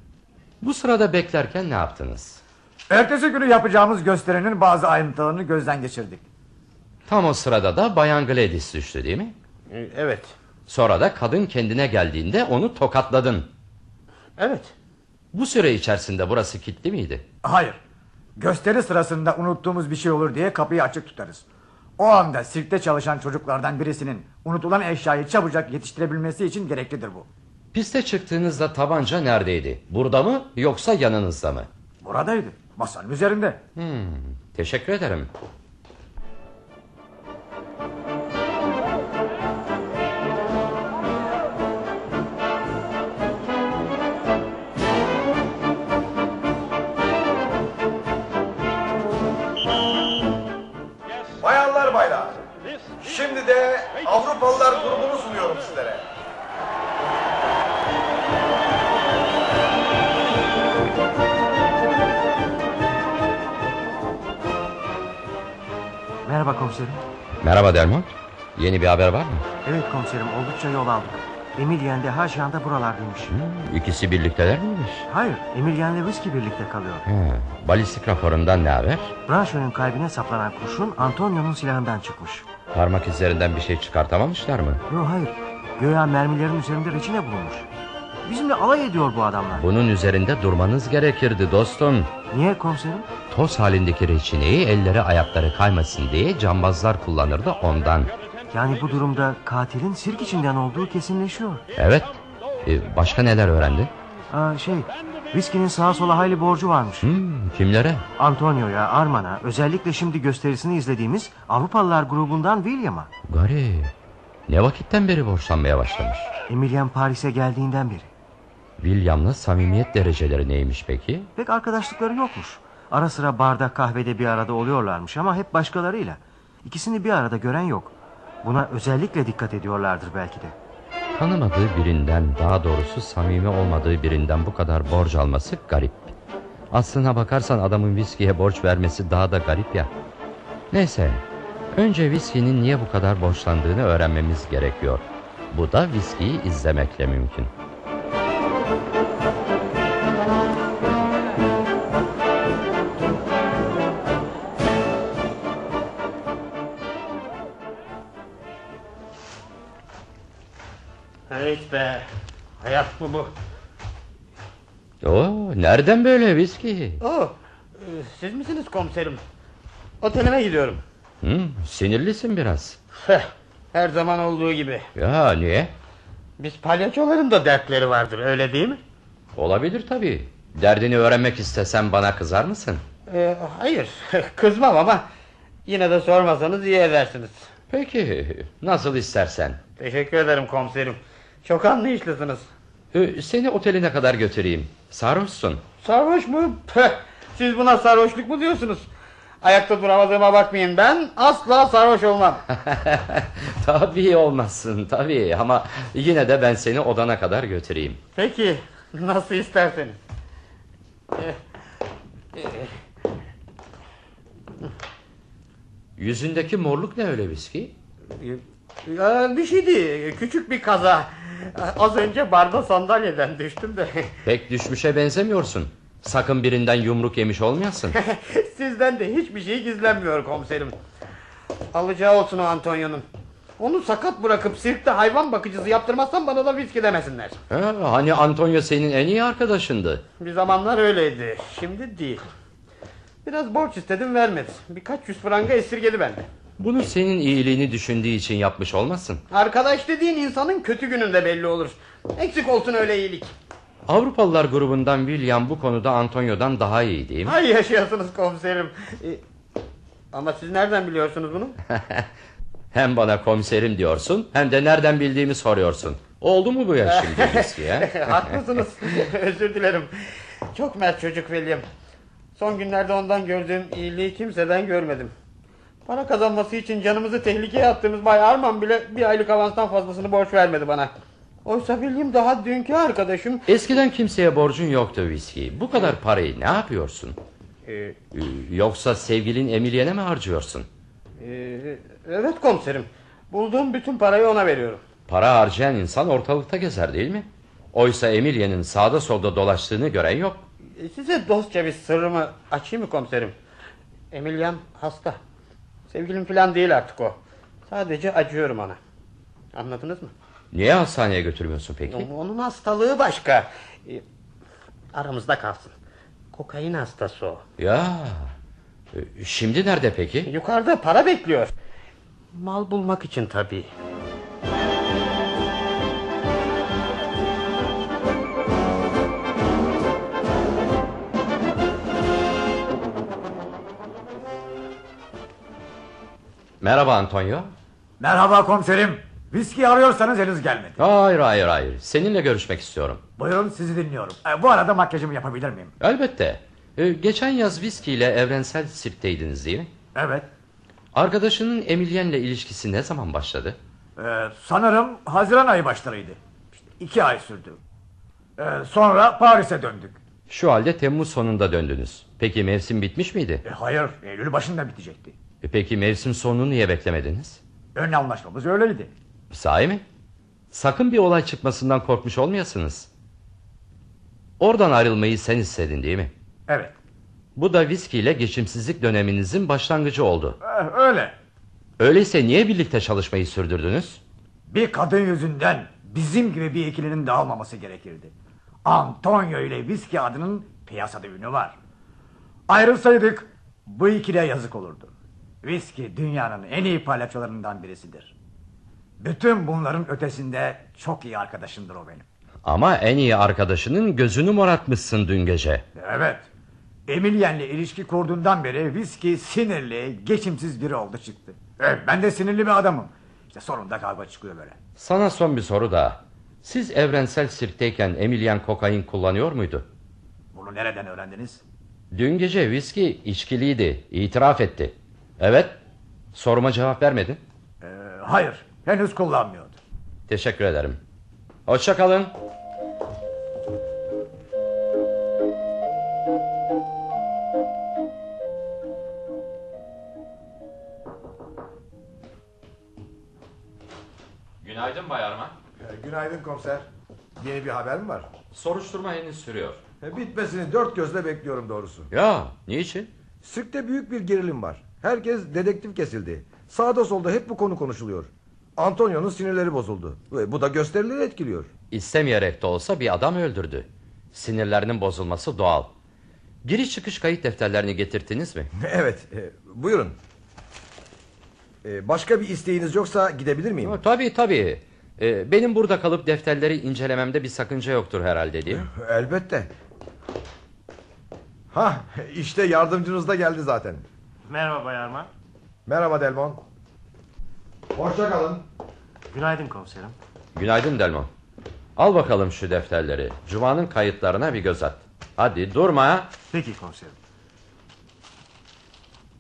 Bu sırada beklerken ne yaptınız? Ertesi günü yapacağımız gösterinin bazı ayrıntılarını gözden geçirdik. Tam o sırada da Bayan Gladys düştü değil mi? Evet. Sonra da kadın kendine geldiğinde onu tokatladın. Evet. Bu süre içerisinde burası kilitli miydi? Hayır. Gösteri sırasında unuttuğumuz bir şey olur diye kapıyı açık tutarız. O anda sirkte çalışan çocuklardan birisinin unutulan eşyayı çabucak yetiştirebilmesi için gereklidir bu. Piste çıktığınızda tabanca neredeydi? Burada mı yoksa yanınızda mı? Buradaydı. Masanın üzerinde. Hmm, teşekkür ederim. Avrupalılar grubunu sunuyorum sizlere. Merhaba komiserim. Merhaba Delmont. Yeni bir haber var mı? Evet komiserim oldukça yol aldık. Emilien de Hajan da buralardaymış. İkisi birlikteler miymiş? Hayır Emilien ile Whisky birlikte kalıyor. He, balistik raporundan ne haber? Brancho'nun kalbine saplanan kurşun Antonio'nun silahından çıkmış. Parmak izlerinden bir şey çıkartamamışlar mı? Yok hayır. Göya mermilerin üzerinde reçine bulunmuş. Bizimle alay ediyor bu adamlar. Bunun üzerinde durmanız gerekirdi dostum. Niye komiserim? Toz halindeki reçineyi elleri ayakları kaymasın diye cambazlar kullanırdı ondan. Yani bu durumda katilin sirk içinden olduğu kesinleşiyor. Evet. Ee, başka neler öğrendin? Aa, şey, Whisky'nin sağa sola hayli borcu varmış. Hmm, kimlere? Antonio'ya, Arman'a, özellikle şimdi gösterisini izlediğimiz Avrupalılar grubundan William'a. Garip. Ne vakitten beri borçlanmaya başlamış? Emilian Paris'e geldiğinden beri. William'la samimiyet dereceleri neymiş peki? Pek arkadaşlıkları yokmuş. Ara sıra barda kahvede bir arada oluyorlarmış ama hep başkalarıyla. İkisini bir arada gören yok. Buna özellikle dikkat ediyorlardır belki de. Tanımadığı birinden daha doğrusu samimi olmadığı birinden bu kadar borç alması garip. Aslına bakarsan adamın viskiye borç vermesi daha da garip ya. Neyse. Önce viskinin niye bu kadar borçlandığını öğrenmemiz gerekiyor. Bu da viskiyi izlemekle mümkün. Hayat mı bu? Oo, nereden böyle viski? Oo, e, siz misiniz komiserim? Otelime gidiyorum. Hmm, sinirlisin biraz. Heh, her zaman olduğu gibi. Ya niye? Biz palyaçoların da dertleri vardır öyle değil mi? Olabilir tabii. Derdini öğrenmek istesem bana kızar mısın? Ee, hayır kızmam ama yine de sormasanız iyi edersiniz. Peki nasıl istersen. Teşekkür ederim komiserim. Çok anlayışlısınız. Ee, Seni oteline kadar götüreyim. Sarhoşsun. Sarhoş mu? Peh, siz buna sarhoşluk mu diyorsunuz? Ayakta duramadığıma bakmayın ben asla sarhoş olmam. tabii olmazsın tabii ama yine de ben seni odana kadar götüreyim. Peki nasıl isterseniz. Ee, e, Yüzündeki morluk ne öyle viski? Ya, bir şey değil küçük bir kaza. Az önce barda sandalyeden düştüm de. Pek düşmüşe benzemiyorsun. Sakın birinden yumruk yemiş olmayasın. Sizden de hiçbir şey gizlenmiyor komiserim. Alacağı olsun o Antonio'nun. Onu sakat bırakıp sirkte hayvan bakıcısı yaptırmazsam bana da viski demesinler. Ha, hani Antonio senin en iyi arkadaşındı. Bir zamanlar öyleydi. Şimdi değil. Biraz borç istedim vermedi. Birkaç yüz franga esirgedi bende. Bunu senin iyiliğini düşündüğü için yapmış olmasın? Arkadaş dediğin insanın kötü gününde belli olur. Eksik olsun öyle iyilik. Avrupalılar grubundan William bu konuda Antonio'dan daha iyi değil mi? Hay yaşıyorsunuz komiserim. Ee, ama siz nereden biliyorsunuz bunu? hem bana komiserim diyorsun hem de nereden bildiğimi soruyorsun. Oldu mu bu ya şimdi viskiye? Haklısınız. Özür dilerim. Çok mert çocuk William. Son günlerde ondan gördüğüm iyiliği kimseden görmedim. Para kazanması için canımızı tehlikeye attığımız Bay Arman bile bir aylık avanstan fazlasını borç vermedi bana. Oysa William daha dünkü arkadaşım. Eskiden kimseye borcun yoktu viski. Bu kadar parayı ne yapıyorsun? Ee, Ee, Yoksa sevgilin Emily'ne mi harcıyorsun? e, evet komiserim. Bulduğum bütün parayı ona veriyorum. Para harcayan insan ortalıkta gezer değil mi? Oysa Emily'nin sağda solda dolaştığını gören yok. E, Size dostça bir sırrımı açayım mı komiserim? Emilian hasta. Sevgilim falan değil artık o. Sadece acıyorum ona. Anladınız mı? Niye hastaneye götürmüyorsun peki? Onun hastalığı başka. E, Aramızda kalsın. Kokain hastası o. Ya e, şimdi nerede peki? Yukarıda para bekliyor. Mal bulmak için tabii. Merhaba Antonio. Merhaba komiserim. Viski arıyorsanız henüz gelmedi. Hayır hayır hayır. Seninle görüşmek istiyorum. Buyurun sizi dinliyorum. E, bu arada makyajımı yapabilir miyim? Elbette. E, geçen yaz viski ile evrensel sirkteydiniz değil mi? Evet. Arkadaşının Emilyen'le ilişkisi ne zaman başladı? E, sanırım Haziran ayı başlarıydı. İşte iki ay sürdü. E, sonra Paris'e döndük. Şu halde Temmuz sonunda döndünüz. Peki mevsim bitmiş miydi? E, hayır, Eylül başında bitecekti. E, peki mevsim sonunu niye beklemediniz? Ön anlaşmamız öyleydi. Sahi mi? Sakın bir olay çıkmasından korkmuş olmayasınız. Oradan ayrılmayı sen istedin değil mi? Evet. Bu da viski ile geçimsizlik döneminizin başlangıcı oldu. E, öyle. Öyleyse niye birlikte çalışmayı sürdürdünüz? Bir kadın yüzünden bizim gibi bir ikilinin dağılmaması gerekirdi. Antonio ile Viski adının piyasada ünü var. Ayrılsaydık bu ikiliye yazık olurdu. Viski dünyanın en iyi palyaçolarından birisidir. Bütün bunların ötesinde çok iyi arkadaşımdır o benim. Ama en iyi arkadaşının gözünü morartmışsın dün gece. Evet. Emilyen'le ilişki kurduğundan beri Viski sinirli, geçimsiz biri oldu çıktı. Evet, ben de sinirli bir adamım. İşte sonunda kavga çıkıyor böyle. Sana son bir soru daha. Siz evrensel sirkteyken Emilien kokain kullanıyor muydu? Bunu nereden öğrendiniz? Dün gece viski içkiliydi, itiraf etti. Evet, soruma cevap vermedin. Ee, hayır, henüz kullanmıyordu. Teşekkür ederim. Hoşça kalın. Günaydın Bay Arman. Ee, Günaydın komiser. Yeni bir haber mi var? Soruşturma henüz sürüyor. E, Bitmesini dört gözle bekliyorum doğrusu. Ya, niçin? Sirkte büyük bir gerilim var. Herkes dedektif kesildi. Sağda solda hep bu konu konuşuluyor. Antonio'nun sinirleri bozuldu. Ve bu da gösterileri etkiliyor. İstemeyerek de olsa bir adam öldürdü. Sinirlerinin bozulması doğal. Giriş çıkış kayıt defterlerini getirttiniz mi? evet, e, buyurun. E, başka bir isteğiniz yoksa gidebilir miyim? Ha, Tabii tabii. Ee, benim burada kalıp defterleri incelememde bir sakınca yoktur herhalde değil mi? Elbette. Ha, işte yardımcınız da geldi zaten. Merhaba Bay Arman. Merhaba Delmon. Hoşça kalın. Günaydın komiserim. Günaydın Delmon. Al bakalım şu defterleri. Cuma'nın kayıtlarına bir göz at. Hadi durma. Peki komiserim.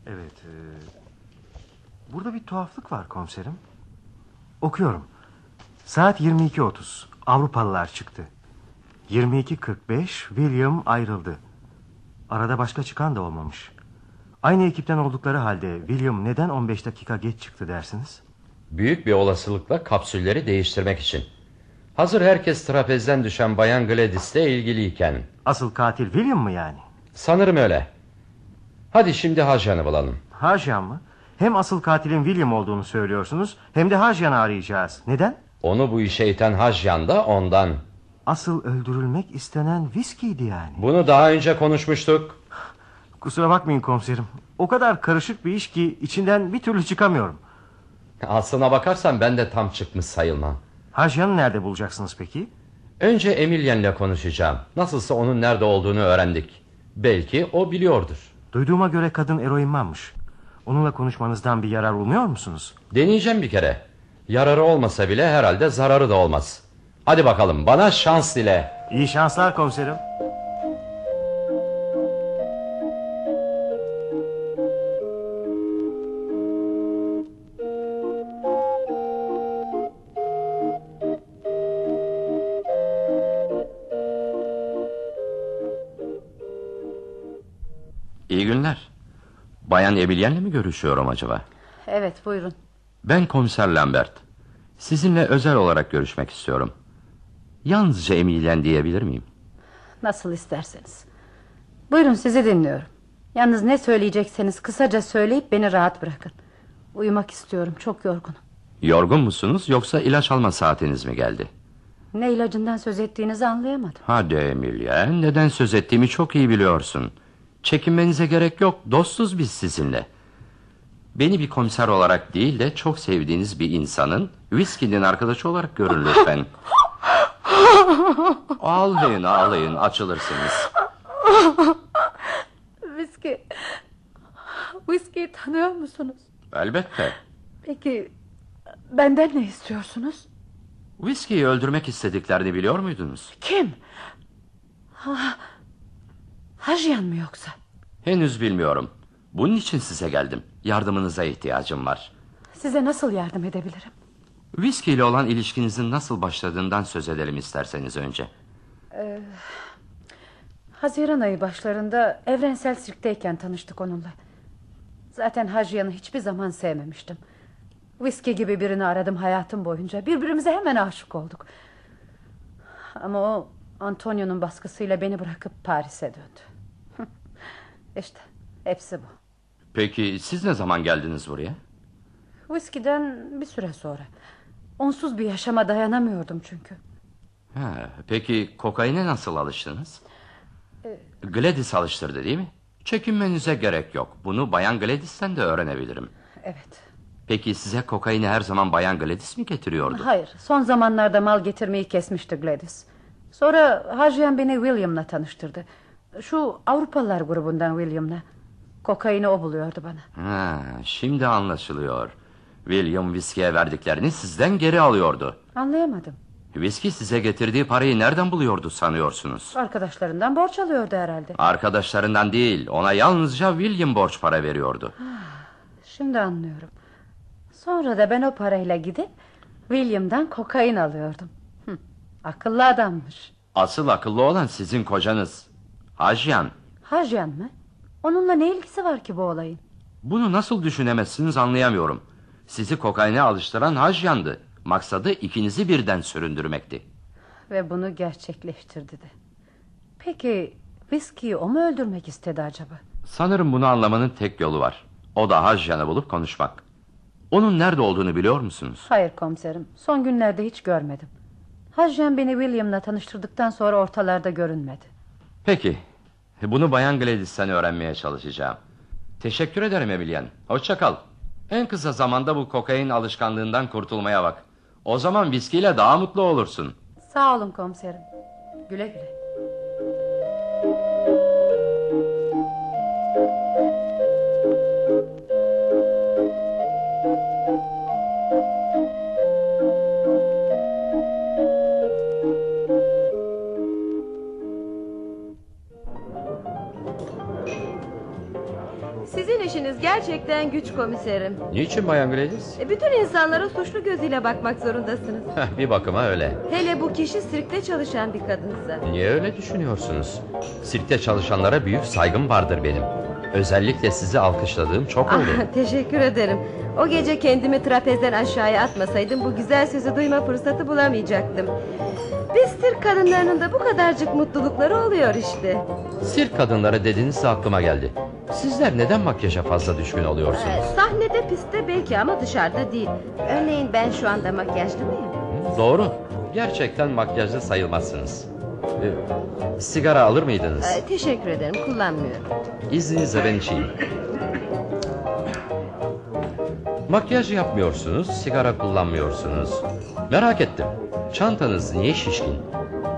Evet. e, burada bir tuhaflık var komiserim. Okuyorum. Saat 22.30. Avrupalılar çıktı. 22.45 William ayrıldı. Arada başka çıkan da olmamış. Aynı ekipten oldukları halde William neden 15 dakika geç çıktı dersiniz? Büyük bir olasılıkla kapsülleri değiştirmek için. Hazır herkes trapezden düşen Bayan Gladys'le ilgiliyken. Asıl katil William mı yani? Sanırım öyle. Hadi şimdi Hajan'ı bulalım. Hajan mı? Hem asıl katilin William olduğunu söylüyorsunuz hem de Hajan'ı arayacağız. Neden? Onu bu işe iten Hajyan da ondan. Asıl öldürülmek istenen viskiydi yani. Bunu daha önce konuşmuştuk. Kusura bakmayın komiserim. O kadar karışık bir iş ki içinden bir türlü çıkamıyorum. Aslına bakarsan ben de tam çıkmış sayılmam. Hajan'ı nerede bulacaksınız peki? Önce Emilien'le konuşacağım. Nasılsa onun nerede olduğunu öğrendik. Belki o biliyordur. Duyduğuma göre kadın eroinmanmış. Onunla konuşmanızdan bir yarar umuyor musunuz? Deneyeceğim bir kere. Yararı olmasa bile herhalde zararı da olmaz. Hadi bakalım bana şans dile. İyi şanslar komiserim. İyi günler. Bayan Emilien'le mi görüşüyorum acaba? Evet buyurun. Ben komiser Lambert. Sizinle özel olarak görüşmek istiyorum. Yalnızca Emilien diyebilir miyim? Nasıl isterseniz. Buyurun sizi dinliyorum. Yalnız ne söyleyecekseniz kısaca söyleyip beni rahat bırakın. Uyumak istiyorum çok yorgunum. Yorgun musunuz yoksa ilaç alma saatiniz mi geldi? Ne ilacından söz ettiğinizi anlayamadım. Hadi Emilien neden söz ettiğimi çok iyi biliyorsun. Çekinmenize gerek yok dostuz biz sizinle. Beni bir komiser olarak değil de çok sevdiğiniz bir insanın viskinin arkadaşı olarak görün lütfen. ağlayın ağlayın açılırsınız. Viski. Viskiyi tanıyor musunuz? Elbette. Peki benden ne istiyorsunuz? Viskiyi öldürmek istediklerini biliyor muydunuz? Kim? Ha, Hajyan mı yoksa? Henüz bilmiyorum. Bunun için size geldim. Yardımınıza ihtiyacım var. Size nasıl yardım edebilirim? Viski ile olan ilişkinizin nasıl başladığından söz edelim isterseniz önce. Ee, Haziran ayı başlarında evrensel sirkteyken tanıştık onunla. Zaten Hajyan'ı hiçbir zaman sevmemiştim. Viski gibi birini aradım hayatım boyunca. Birbirimize hemen aşık olduk. Ama o Antonio'nun baskısıyla beni bırakıp Paris'e döndü. işte hepsi bu. Peki siz ne zaman geldiniz buraya? Viskiden bir süre sonra. Onsuz bir yaşama dayanamıyordum çünkü. Ha, peki kokaine nasıl alıştınız? Ee, Gladys alıştırdı değil mi? Çekinmenize gerek yok. Bunu Bayan Gladys'ten de öğrenebilirim. Evet. Peki size kokaini her zaman Bayan Gladys mi getiriyordu? Hayır son zamanlarda mal getirmeyi kesmişti Gladys. Sonra Hajyan beni William'la tanıştırdı. Şu Avrupalılar grubundan William'la. Kokaini o buluyordu bana. Ha, şimdi anlaşılıyor. William viskiye verdiklerini sizden geri alıyordu. Anlayamadım. Viski size getirdiği parayı nereden buluyordu sanıyorsunuz? Arkadaşlarından borç alıyordu herhalde. Arkadaşlarından değil, ona yalnızca William borç para veriyordu. Şimdi anlıyorum. Sonra da ben o parayla gidip William'dan kokain alıyordum. Akıllı adammış. Asıl akıllı olan sizin kocanız. Hajyan. Hajyan mı? Onunla ne ilgisi var ki bu olayın? Bunu nasıl düşünemezsiniz anlayamıyorum. Sizi kokaine alıştıran Hajyan'dı. Maksadı ikinizi birden süründürmekti. Ve bunu gerçekleştirdi de. Peki viskiyi o mu öldürmek istedi acaba? Sanırım bunu anlamanın tek yolu var. O da Hajyan'ı bulup konuşmak. Onun nerede olduğunu biliyor musunuz? Hayır komiserim. Son günlerde hiç görmedim. Hajjan beni William'la tanıştırdıktan sonra ortalarda görünmedi. Peki. Bunu Bayan Gladys'ten öğrenmeye çalışacağım. Teşekkür ederim Emilian. Hoşça kal. En kısa zamanda bu kokain alışkanlığından kurtulmaya bak. O zaman viskiyle daha mutlu olursun. Sağ olun komiserim. Güle güle. Gerçekten güç komiserim. Niçin Bayan Gladys? E, Bütün insanlara suçlu gözüyle bakmak zorundasınız. bir bakıma öyle. Hele bu kişi sirkte çalışan bir kadınsa. Niye öyle düşünüyorsunuz? Sirkte çalışanlara büyük saygım vardır benim. Özellikle sizi alkışladığım çok oldu. Ah, teşekkür ederim. O gece kendimi trapezden aşağıya atmasaydım bu güzel sözü duyma fırsatı bulamayacaktım. Biz Sirk kadınlarının da bu kadarcık mutlulukları oluyor işte. Sirk kadınları dediğinizde aklıma geldi. Sizler neden makyaja fazla düşkün oluyorsunuz? Ee, sahnede pistte belki ama dışarıda değil. Örneğin ben şu anda makyajlı mıyım? Doğru. Gerçekten makyajlı sayılmazsınız. Ee, sigara alır mıydınız? Ee, teşekkür ederim kullanmıyorum. İzninizle ben içeyim. Makyaj yapmıyorsunuz, sigara kullanmıyorsunuz. Merak ettim. Çantanız niye şişkin?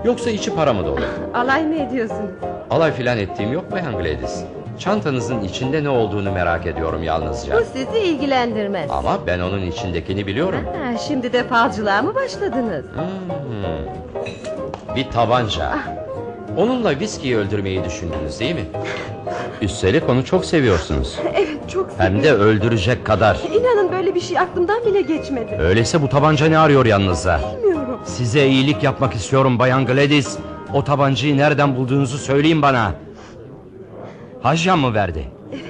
Yoksa içi para mı dolu? Alay mı ediyorsun? Alay filan ettiğim yok Bayan Gladys. Çantanızın içinde ne olduğunu merak ediyorum yalnızca. Bu sizi ilgilendirmez. Ama ben onun içindekini biliyorum. Ha, şimdi de falcılığa mı başladınız? Bir tabanca. Onunla viskiyi öldürmeyi düşündünüz değil mi? Üstelik onu çok seviyorsunuz. Evet çok Hem de öldürecek kadar. İnanın böyle bir şey aklımdan bile geçmedi. Öyleyse bu tabanca ne arıyor yanınızda? Bilmiyorum. Size iyilik yapmak istiyorum Bayan Gladys. O tabancayı nereden bulduğunuzu söyleyin bana. Hajyan mı verdi? Evet.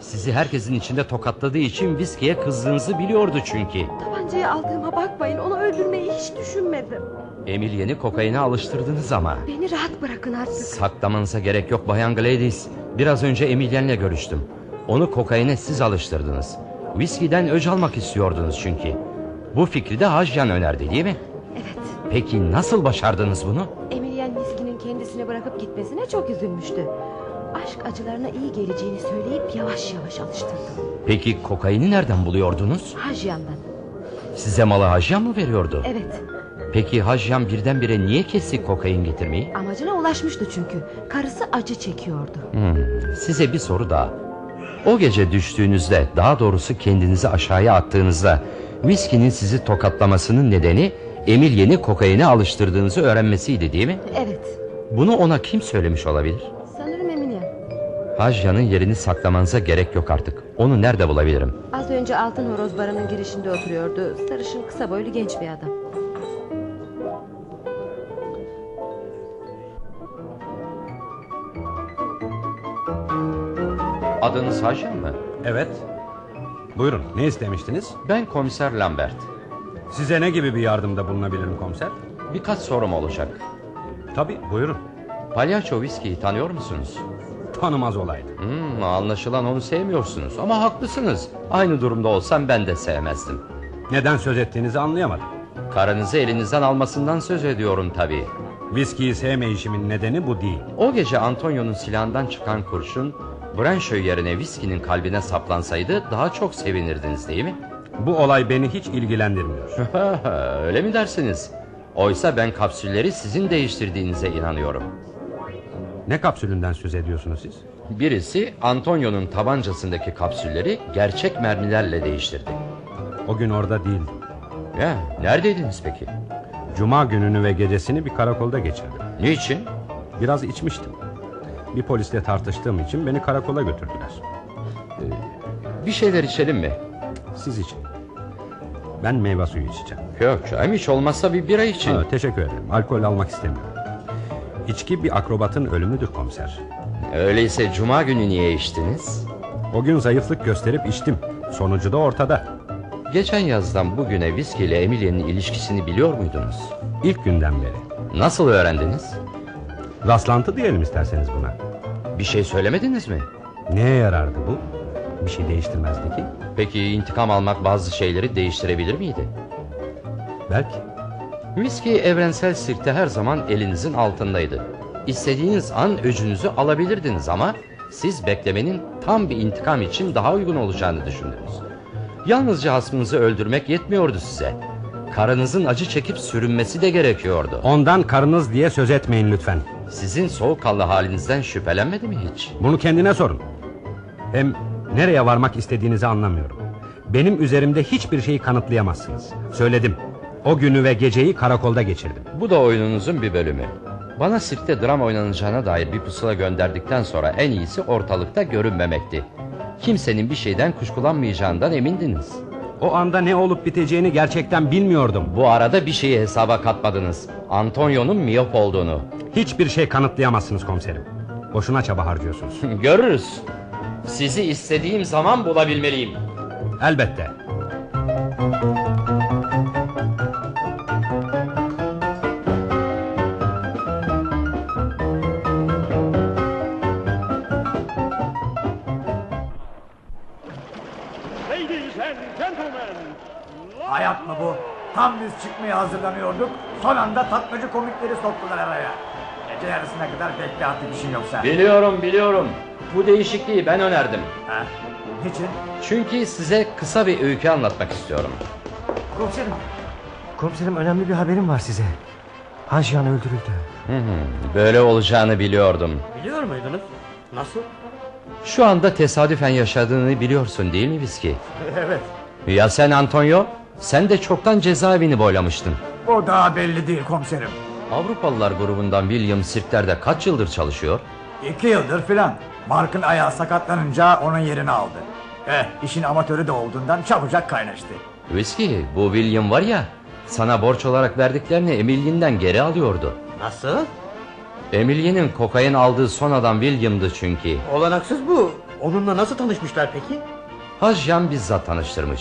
Sizi herkesin içinde tokatladığı için viskiye kızdığınızı biliyordu çünkü. Tabancayı aldığıma bakmayın. Onu öldürmeyi hiç düşünmedim. Emilyen'i kokaine alıştırdınız ama. Beni rahat bırakın artık. Saklamanıza gerek yok Bayan Gladys. Biraz önce Emilyen'le görüştüm. Onu kokaine siz alıştırdınız. Viskiden öc almak istiyordunuz çünkü. Bu fikri de Hajyan önerdi değil mi? Evet. Peki nasıl başardınız bunu? Emilien viskinin kendisini bırakıp gitmesine çok üzülmüştü. Aşk acılarına iyi geleceğini söyleyip yavaş yavaş alıştırdım. Peki kokaini nereden buluyordunuz? Hajyan'dan. Size malı Hajyan mı veriyordu? Evet. Peki Hajyan birdenbire niye kesti kokain getirmeyi? Amacına ulaşmıştı çünkü. Karısı acı çekiyordu. Hmm, size bir soru daha. O gece düştüğünüzde, daha doğrusu kendinizi aşağıya attığınızda... ...viskinin sizi tokatlamasının nedeni... ...Emilyen'i kokaine alıştırdığınızı öğrenmesiydi değil mi? Evet. Bunu ona kim söylemiş olabilir? Hajyan'ın yerini saklamanıza gerek yok artık. Onu nerede bulabilirim? Az önce Altın Horoz Barı'nın girişinde oturuyordu. Sarışın kısa boylu genç bir adam. Adınız Hajyan mı? Evet. Buyurun ne istemiştiniz? Ben komiser Lambert. Size ne gibi bir yardımda bulunabilirim komiser? Birkaç sorum olacak. Tabii buyurun. Palyaço viskiyi tanıyor musunuz? Tanımaz olaydı. Hmm, anlaşılan onu sevmiyorsunuz ama haklısınız. Aynı durumda olsam ben de sevmezdim. Neden söz ettiğinizi anlayamadım. Karınızı elinizden almasından söz ediyorum tabii. Viskiyi sevmeyişimin nedeni bu değil. O gece Antonio'nun silahından çıkan kurşun... ...Branşö yerine viskinin kalbine saplansaydı... ...daha çok sevinirdiniz değil mi? Bu olay beni hiç ilgilendirmiyor. Öyle mi dersiniz? Oysa ben kapsülleri sizin değiştirdiğinize inanıyorum. Ne kapsülünden söz ediyorsunuz siz? Birisi Antonio'nun tabancasındaki kapsülleri gerçek mermilerle değiştirdi. O gün orada değildim. Ya, neredeydiniz peki? Cuma gününü ve gecesini bir karakolda geçirdim. Niçin? Biraz içmiştim. Bir polisle tartıştığım için beni karakola götürdüler. Bir şeyler içelim mi? Siz için. Ben meyve suyu içeceğim. Yok canım hiç olmazsa bir bira için. Ha, teşekkür ederim. Alkol almak istemiyorum. İçki bir akrobatın ölümüdür komiser. Öyleyse cuma günü niye içtiniz? O gün zayıflık gösterip içtim. Sonucu da ortada. Geçen yazdan bugüne viski ile Emily'nin ilişkisini biliyor muydunuz? İlk günden beri. Nasıl öğrendiniz? Rastlantı diyelim isterseniz buna. Bir şey söylemediniz mi? Neye yarardı bu? Bir şey değiştirmezdi ki. Peki intikam almak bazı şeyleri değiştirebilir miydi? Belki. Viski evrensel sirkte her zaman elinizin altındaydı. İstediğiniz an öcünüzü alabilirdiniz ama siz beklemenin tam bir intikam için daha uygun olacağını düşündünüz. Yalnızca hasmınızı öldürmek yetmiyordu size. Karınızın acı çekip sürünmesi de gerekiyordu. Ondan karınız diye söz etmeyin lütfen. Sizin soğukkanlı halinizden şüphelenmedi mi hiç? Bunu kendine sorun. Hem nereye varmak istediğinizi anlamıyorum. Benim üzerimde hiçbir şeyi kanıtlayamazsınız. Söyledim. O günü ve geceyi karakolda geçirdim. Bu da oyununuzun bir bölümü. Bana sirkte dram oynanacağına dair bir pusula gönderdikten sonra en iyisi ortalıkta görünmemekti. Kimsenin bir şeyden kuşkulanmayacağından emindiniz. O anda ne olup biteceğini gerçekten bilmiyordum. Bu arada bir şeyi hesaba katmadınız. Antonio'nun miyop olduğunu. Hiçbir şey kanıtlayamazsınız komiserim. Boşuna çaba harcıyorsunuz. Görürüz. Sizi istediğim zaman bulabilmeliyim. Elbette. Çıkmaya hazırlanıyorduk. Son anda tatlıcı komikleri soktular araya. Gece yarısına kadar bekle artık işin yoksa. Biliyorum biliyorum. Bu değişikliği ben önerdim. Ha? Niçin? Çünkü size kısa bir öykü anlatmak istiyorum. Komiserim. Komiserim önemli bir haberim var size. Hajyan öldürüldü. Hı hı, Böyle olacağını biliyordum. Biliyor muydunuz? Nasıl? Şu anda tesadüfen yaşadığını biliyorsun değil mi Viski? Evet. Ya sen Antonio? Sen de çoktan cezaevini boylamıştın. O daha belli değil komiserim. Avrupalılar grubundan William sirklerde kaç yıldır çalışıyor? İki yıldır filan. Mark'ın ayağı sakatlanınca onun yerini aldı. Eh işin amatörü de olduğundan çabucak kaynaştı. Whisky bu William var ya sana borç olarak verdiklerini Emily'nden geri alıyordu. Nasıl? Emily'nin kokain aldığı son adam William'dı çünkü. Olanaksız bu. Onunla nasıl tanışmışlar peki? Hajyan bizzat tanıştırmış.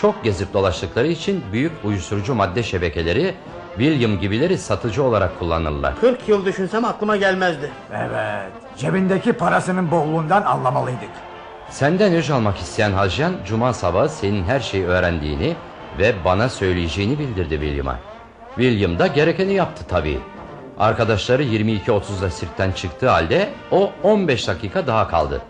Çok gezip dolaştıkları için büyük uyuşturucu madde şebekeleri William gibileri satıcı olarak kullanırlar. 40 yıl düşünsem aklıma gelmezdi. Evet. Cebindeki parasının bolluğundan anlamalıydık. Senden öc almak isteyen Hajyan cuma sabahı senin her şeyi öğrendiğini ve bana söyleyeceğini bildirdi William'a. William da gerekeni yaptı tabii. Arkadaşları 22.30'da sirkten çıktığı halde o 15 dakika daha kaldı.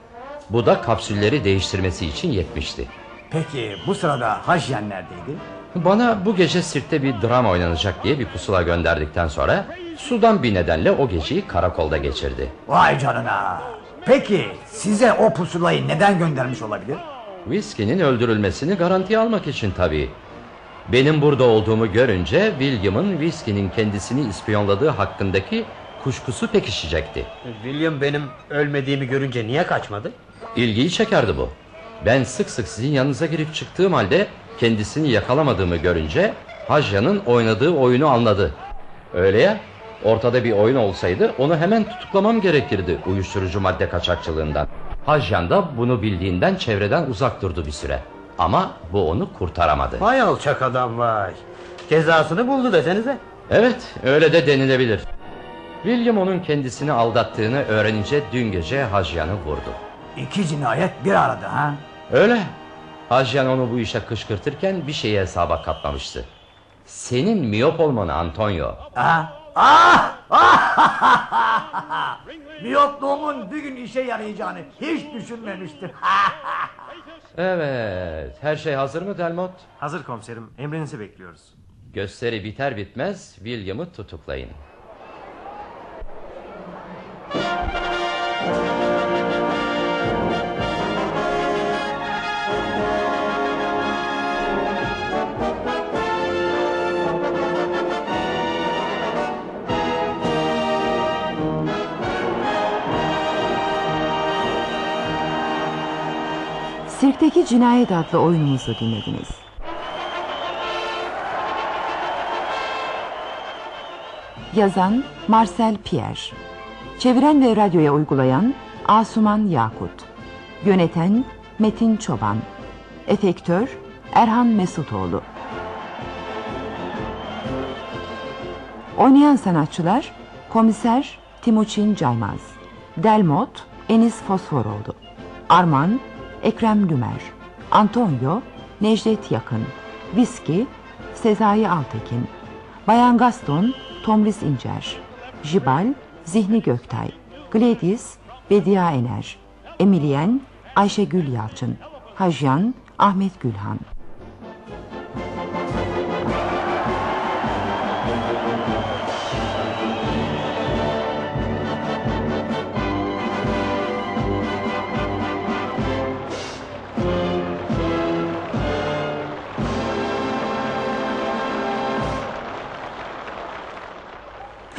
Bu da kapsülleri değiştirmesi için yetmişti. Peki bu sırada Hajyen neredeydi? Bana bu gece sirkte bir drama oynanacak diye bir pusula gönderdikten sonra sudan bir nedenle o geceyi karakolda geçirdi. Vay canına. Peki size o pusulayı neden göndermiş olabilir? Whiskey'nin öldürülmesini garantiye almak için tabii. Benim burada olduğumu görünce William'ın Whiskey'nin kendisini ispiyonladığı hakkındaki kuşkusu pekişecekti. William benim ölmediğimi görünce niye kaçmadı? İlgiyi çekerdi bu. Ben sık sık sizin yanınıza girip çıktığım halde kendisini yakalamadığımı görünce Hajya'nın oynadığı oyunu anladı. Öyle ya, ortada bir oyun olsaydı onu hemen tutuklamam gerekirdi uyuşturucu madde kaçakçılığından. Hajyan da bunu bildiğinden çevreden uzak durdu bir süre. Ama bu onu kurtaramadı. Vay alçak adam vay. Cezasını buldu desenize. Evet, öyle de denilebilir. William onun kendisini aldattığını öğrenince dün gece Hajyan'ı vurdu. İki cinayet bir arada ha? Öyle. Hajyan onu bu işe kışkırtırken bir şeyi hesaba katmamıştı. Senin miyop olmanı Antonio. Ha? Ah! Ah! Miyopluğumun bir gün işe yarayacağını hiç düşünmemiştim. Evet, her şey hazır mı Delmot? Hazır komiserim. Emrinizi bekliyoruz. Gösteri biter bitmez William'ı tutuklayın. Sirkteki Cinayet adlı oyunumuzu dinlediniz. Yazan Marcel Pierre. Çeviren ve radyoya uygulayan Asuman Yakut. Yöneten Metin Çoban. Efektör Erhan Mesutoğlu. Oynayan sanatçılar Komiser Timuçin Caymaz. Delmot Enis Fosforoğlu. Arman Ekrem Dümer Antonio Necdet Yakın Viski Sezai Altekin Bayan Gaston Tomris İncer Jibal Zihni Göktay Gladys Bedia Ener Emilien Ayşegül Yalçın Hajyan Ahmet Gülhan